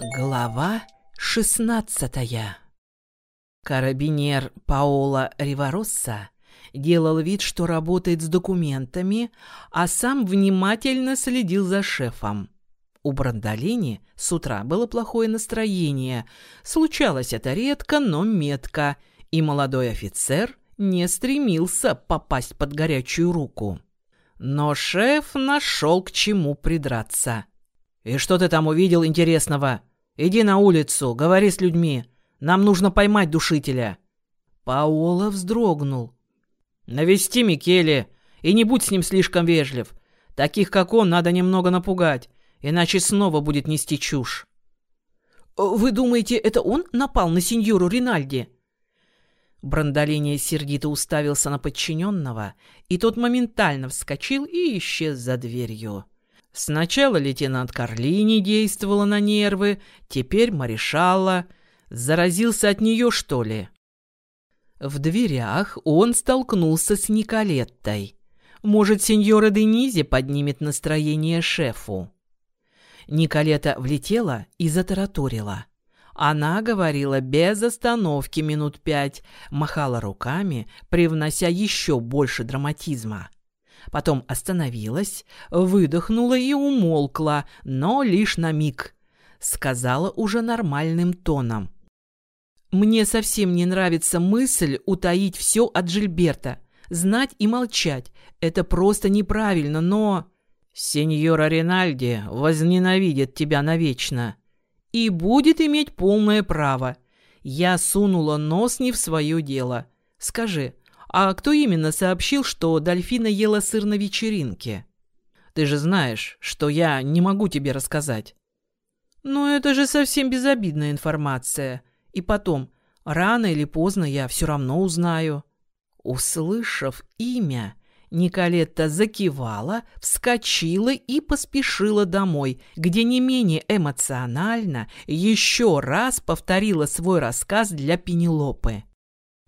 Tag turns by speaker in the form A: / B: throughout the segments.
A: Глава шестнадцатая Карабинер Паоло Риваросса делал вид, что работает с документами, а сам внимательно следил за шефом. У Брандолини с утра было плохое настроение. Случалось это редко, но метко, и молодой офицер не стремился попасть под горячую руку. Но шеф нашел к чему придраться. «И что ты там увидел интересного?» «Иди на улицу, говори с людьми. Нам нужно поймать душителя». Паоло вздрогнул. «Навести Микеле, и не будь с ним слишком вежлив. Таких, как он, надо немного напугать, иначе снова будет нести чушь».
B: «Вы думаете, это он напал на сеньору Ринальди?»
A: Брандолини сердито уставился на подчиненного, и тот моментально вскочил и исчез за дверью. Сначала лейтенант Карлини действовала на нервы, теперь Маришала. Заразился от нее, что ли? В дверях он столкнулся с Николеттой. Может, сеньора Денизи поднимет настроение шефу. Николета влетела и затараторила. Она говорила без остановки минут пять, махала руками, привнося еще больше драматизма. Потом остановилась, выдохнула и умолкла, но лишь на миг. Сказала уже нормальным тоном. «Мне совсем не нравится мысль утаить все от Жильберта. Знать и молчать. Это просто неправильно, но...»
B: «Сеньора Ринальди возненавидит тебя навечно».
A: «И будет иметь полное право. Я сунула нос не в свое дело. Скажи, а кто именно сообщил, что Дольфина ела сыр на вечеринке? Ты же знаешь, что я не могу тебе рассказать. Но это же совсем безобидная информация. И потом, рано или поздно я все равно узнаю. Услышав имя, Николетта закивала, вскочила и поспешила домой, где не менее эмоционально еще раз повторила свой рассказ для Пенелопы.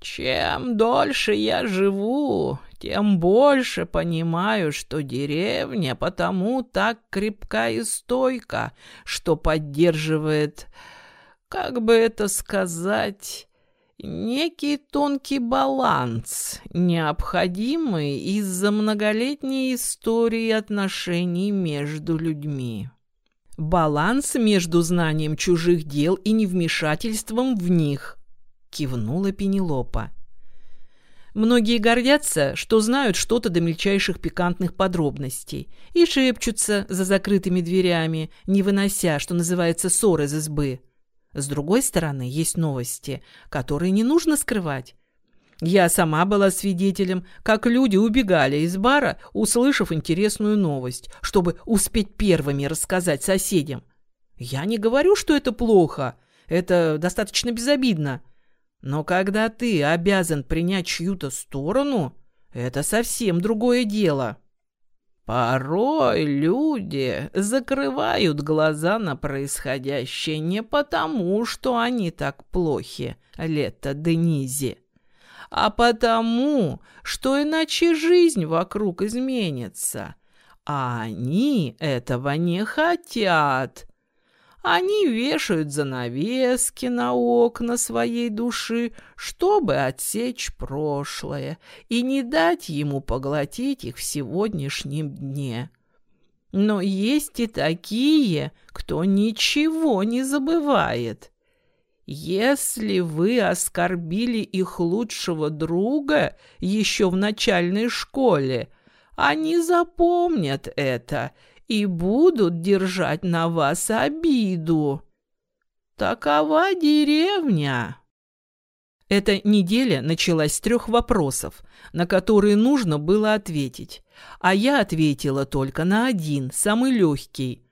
A: Чем дольше я живу, тем больше понимаю, что деревня потому так крепка и стойка, что поддерживает, как бы это сказать, некий тонкий баланс, необходимый из-за многолетней истории отношений между людьми. Баланс между знанием чужих дел и невмешательством в них – кивнула Пенелопа. Многие гордятся, что знают что-то до мельчайших пикантных подробностей и шепчутся за закрытыми дверями, не вынося, что называется, ссор из избы. С другой стороны, есть новости, которые не нужно скрывать. Я сама была свидетелем, как люди убегали из бара, услышав интересную новость, чтобы успеть первыми рассказать соседям. Я не говорю, что это плохо, это достаточно безобидно. Но когда ты обязан принять чью-то сторону, это совсем другое дело. Порой люди закрывают глаза на происходящее не потому, что они так плохи, Лето Денизи, а потому, что иначе жизнь вокруг изменится. А они этого не хотят. Они вешают занавески на окна своей души, чтобы отсечь прошлое и не дать ему поглотить их в сегодняшнем дне. Но есть и такие, кто ничего не забывает. Если вы оскорбили их лучшего друга еще в начальной школе, они запомнят это и будут держать на вас обиду. Такова деревня. Эта неделя началась с трех вопросов, на которые нужно было ответить, а я ответила только на один, самый легкий.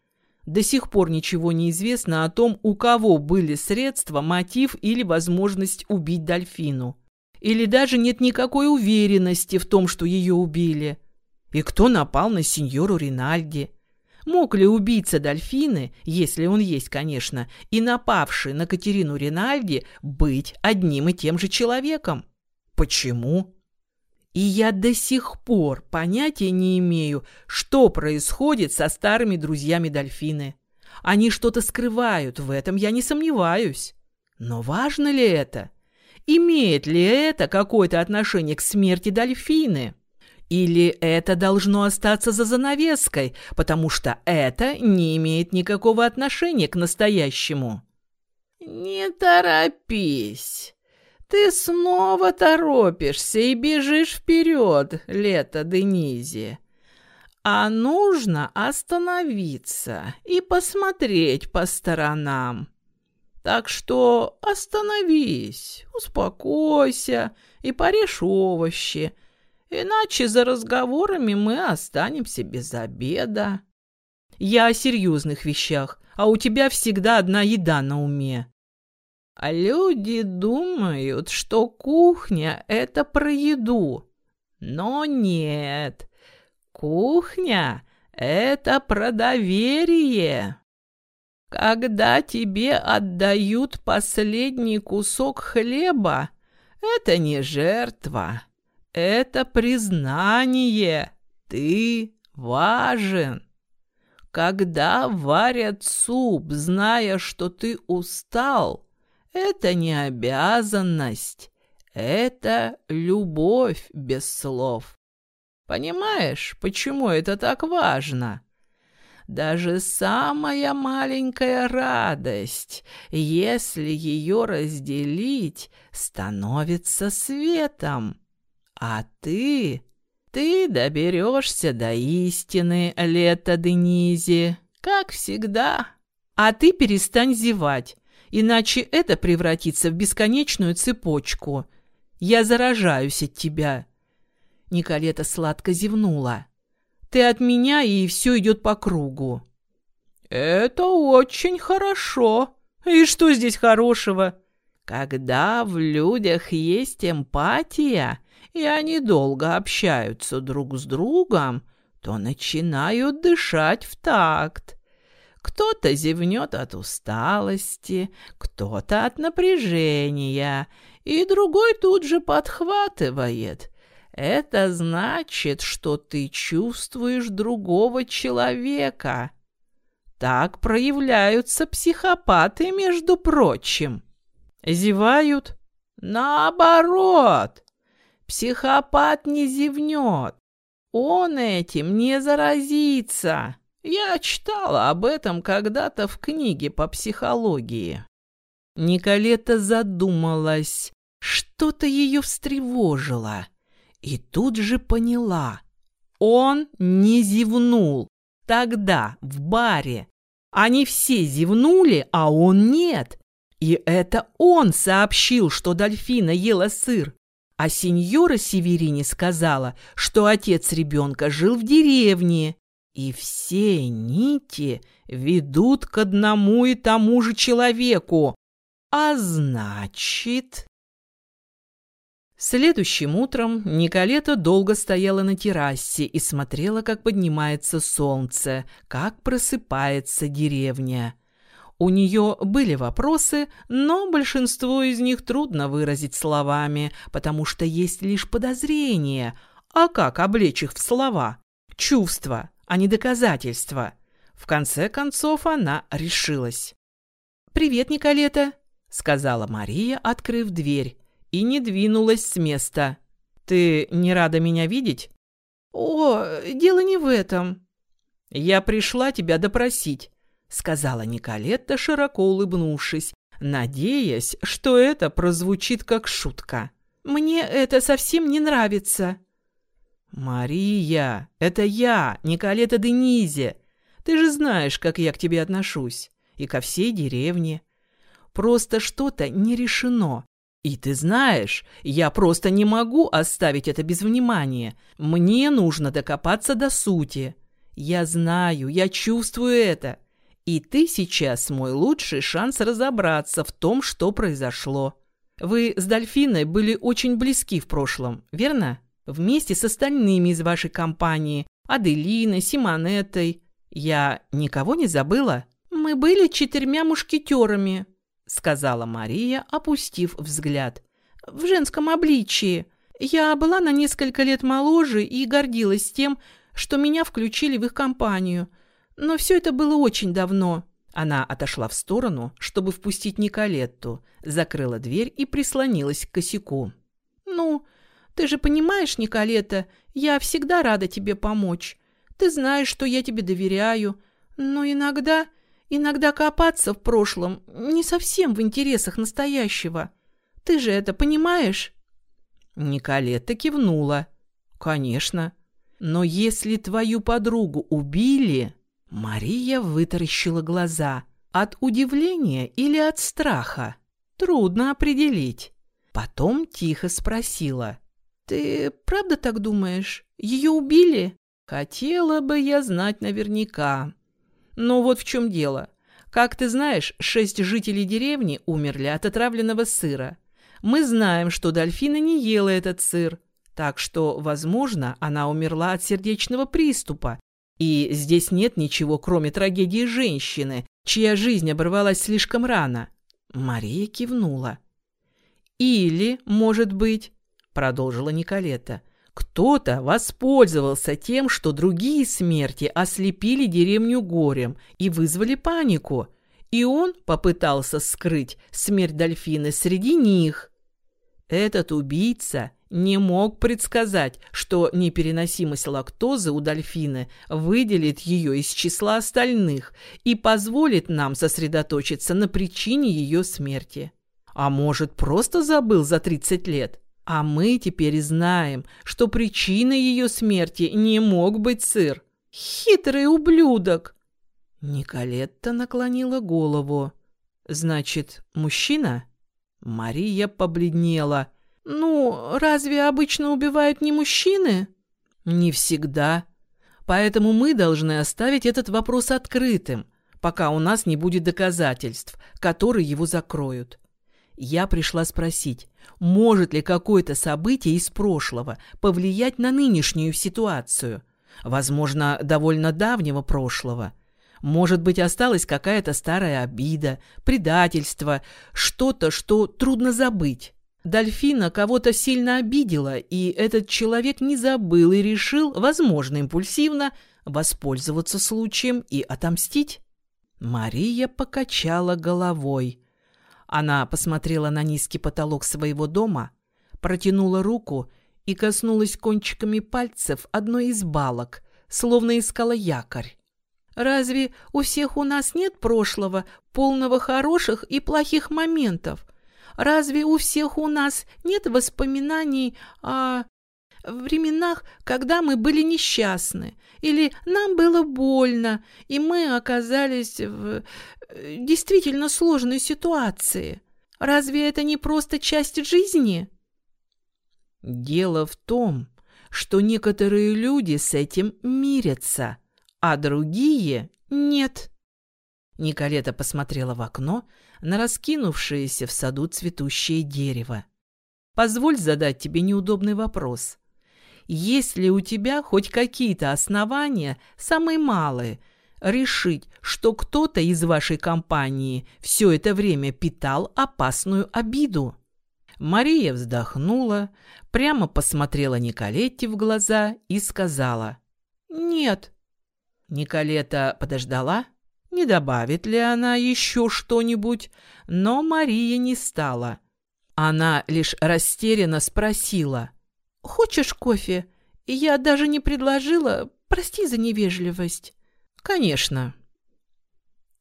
A: До сих пор ничего не известно о том, у кого были средства, мотив или возможность убить дельфину. Или даже нет никакой уверенности в том, что ее убили. И кто напал на сеньору Ринальди? Мог ли убийца дельфины, если он есть, конечно, и напавший на Катерину Ринальди быть одним и тем же человеком? Почему? И я до сих пор понятия не имею, что происходит со старыми друзьями дельфины. Они что-то скрывают, в этом я не сомневаюсь. Но важно ли это? Имеет ли это какое-то отношение к смерти дельфины? Или это должно остаться за занавеской, потому что это не имеет никакого отношения к настоящему?
B: «Не торопись. Ты снова торопишься и бежишь вперед, лето Денизи. А нужно остановиться и посмотреть по сторонам. Так что остановись, успокойся и порежь овощи, иначе за разговорами мы останемся без обеда.
A: Я о серьезных вещах, а у тебя всегда одна еда на уме.
B: А люди думают, что кухня — это про еду. Но нет, кухня — это про доверие. Когда тебе отдают последний кусок хлеба, это не жертва, это признание. Ты важен. Когда варят суп, зная, что ты устал, это не обязанность, это любовь без слов. Понимаешь, почему это так важно? Даже самая маленькая радость, если ее разделить, становится светом. А ты, ты доберешься до истины, Лето Денизи, как всегда.
A: А ты перестань зевать, иначе это превратится в бесконечную цепочку. Я заражаюсь от тебя. Николета сладко зевнула. Ты от меня, и все идет по кругу».
B: «Это очень хорошо. И что здесь хорошего?» «Когда в людях есть эмпатия, и они долго общаются друг с другом, то начинают дышать в такт. Кто-то зевнет от усталости, кто-то от напряжения, и другой тут же подхватывает. Это значит, что ты чувствуешь другого человека. Так проявляются психопаты, между прочим.
A: Зевают?
B: Наоборот. Психопат не зевнет. Он этим не заразится. Я читала об этом когда-то в книге по психологии.
A: Николета задумалась. Что-то ее встревожило. И тут же поняла. Он не зевнул. Тогда, в баре. Они все зевнули, а он нет. И это он сообщил, что дельфина ела сыр. А сеньора Северини сказала, что отец ребенка жил в деревне. И все нити ведут к одному и тому же человеку. А значит... Следующим утром Николета долго стояла на террасе и смотрела, как поднимается солнце, как просыпается деревня. У нее были вопросы, но большинство из них трудно выразить словами, потому что есть лишь подозрения. А как облечь их в слова? Чувства, а не доказательства. В конце концов она решилась. «Привет, Николета», — сказала Мария, открыв дверь и не двинулась с места. «Ты не рада меня видеть?»
B: «О, дело не в этом».
A: «Я пришла тебя допросить», — сказала Николетта, широко улыбнувшись, надеясь, что это прозвучит как шутка.
B: «Мне это совсем не нравится».
A: «Мария, это я, Николета Денизе. Ты же знаешь, как я к тебе отношусь. И ко всей деревне. Просто что-то не решено. И ты знаешь, я просто не могу оставить это без внимания. Мне нужно докопаться до сути. Я знаю, я чувствую это. И ты сейчас мой лучший шанс разобраться в том, что произошло. Вы с Дольфиной были очень близки в прошлом, верно? Вместе с остальными из вашей компании. Аделиной, Симонетой. Я никого не забыла?
B: Мы были четырьмя мушкетерами,
A: сказала Мария, опустив взгляд.
B: «В женском обличии. Я была на несколько лет моложе и гордилась тем, что меня включили в их компанию. Но все это было очень давно.
A: Она отошла в сторону, чтобы впустить Николетту, закрыла дверь и прислонилась к косяку.
B: «Ну, ты же понимаешь, Николета, я всегда рада тебе помочь. Ты знаешь, что я тебе доверяю. Но иногда, иногда копаться в прошлом не совсем в интересах настоящего. Ты же это понимаешь?»
A: Николета кивнула. «Конечно. Но если твою подругу убили...» Мария вытаращила глаза. От удивления или от страха? Трудно определить. Потом тихо спросила.
B: «Ты правда так думаешь? Ее убили?»
A: «Хотела бы я знать наверняка. Но вот в чем дело. Как ты знаешь, шесть жителей деревни умерли от отравленного сыра. Мы знаем, что Дольфина не ела этот сыр, так что, возможно, она умерла от сердечного приступа. И здесь нет ничего, кроме трагедии женщины, чья жизнь оборвалась слишком рано. Мария кивнула. «Или, может быть, продолжила Николета. Кто-то воспользовался тем, что другие смерти ослепили деревню горем и вызвали панику, и он попытался скрыть смерть дольфины среди них. Этот убийца не мог предсказать, что непереносимость лактозы у дольфины выделит ее из числа остальных и позволит нам сосредоточиться на причине ее смерти. А может, просто забыл за 30 лет? А мы теперь знаем, что причиной ее смерти не мог быть сыр. Хитрый ублюдок!» Николетта наклонила голову. «Значит, мужчина?» Мария побледнела. «Ну, разве обычно убивают не мужчины?» «Не всегда. Поэтому мы должны оставить этот вопрос открытым, пока у нас не будет доказательств, которые его закроют. Я пришла спросить, может ли какое-то событие из прошлого повлиять на нынешнюю ситуацию? Возможно, довольно давнего прошлого. Может быть, осталась какая-то старая обида, предательство, что-то, что трудно забыть. Дольфина кого-то сильно обидела, и этот человек не забыл и решил, возможно, импульсивно, воспользоваться случаем и отомстить. Мария покачала головой. Она посмотрела на низкий потолок своего дома, протянула руку и коснулась кончиками пальцев одной из балок, словно искала якорь. «Разве у всех у нас нет прошлого, полного хороших и плохих моментов? Разве у всех у нас нет воспоминаний о временах, когда мы были несчастны, или нам было больно, и мы оказались в э, действительно сложной ситуации. Разве это не просто часть жизни? Дело в том, что некоторые люди с этим мирятся, а другие нет. Николета посмотрела в окно на раскинувшееся в саду цветущее дерево. «Позволь задать тебе неудобный вопрос. Есть ли у тебя хоть какие-то основания, самые малые, решить, что кто-то из вашей компании все это время питал опасную обиду? Мария вздохнула, прямо посмотрела Николетте в глаза и сказала «Нет». Николета подождала, не добавит ли она еще что-нибудь, но Мария не стала. Она лишь растерянно спросила – «Хочешь кофе? Я даже не предложила. Прости за невежливость». «Конечно».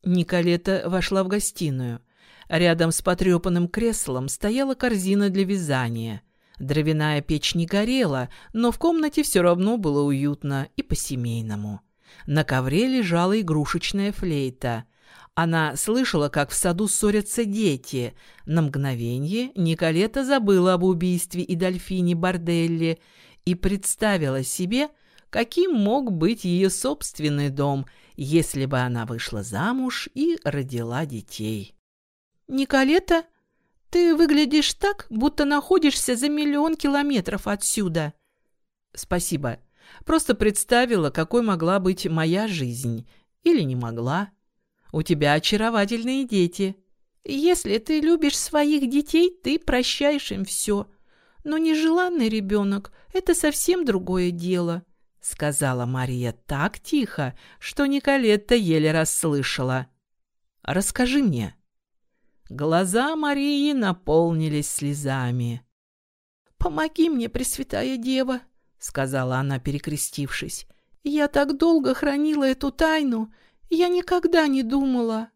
A: Николета вошла в гостиную. Рядом с потрепанным креслом стояла корзина для вязания. Дровяная печь не горела, но в комнате все равно было уютно и по-семейному. На ковре лежала игрушечная флейта — она слышала, как в саду ссорятся дети. На мгновение Николета забыла об убийстве и дольфине Борделли и представила себе, каким мог быть ее собственный дом, если бы она вышла замуж и родила детей. «Николета, ты выглядишь так, будто находишься за миллион километров отсюда». «Спасибо. Просто представила, какой могла быть моя жизнь. Или не могла». У тебя очаровательные дети. Если ты любишь своих детей, ты прощаешь им все. Но нежеланный ребенок – это совсем другое дело», – сказала Мария так тихо, что Николетта еле расслышала. Расскажи мне». Глаза Марии наполнились слезами.
B: «Помоги мне, Пресвятая Дева», — сказала она, перекрестившись. «Я так долго хранила эту тайну, я никогда не думала».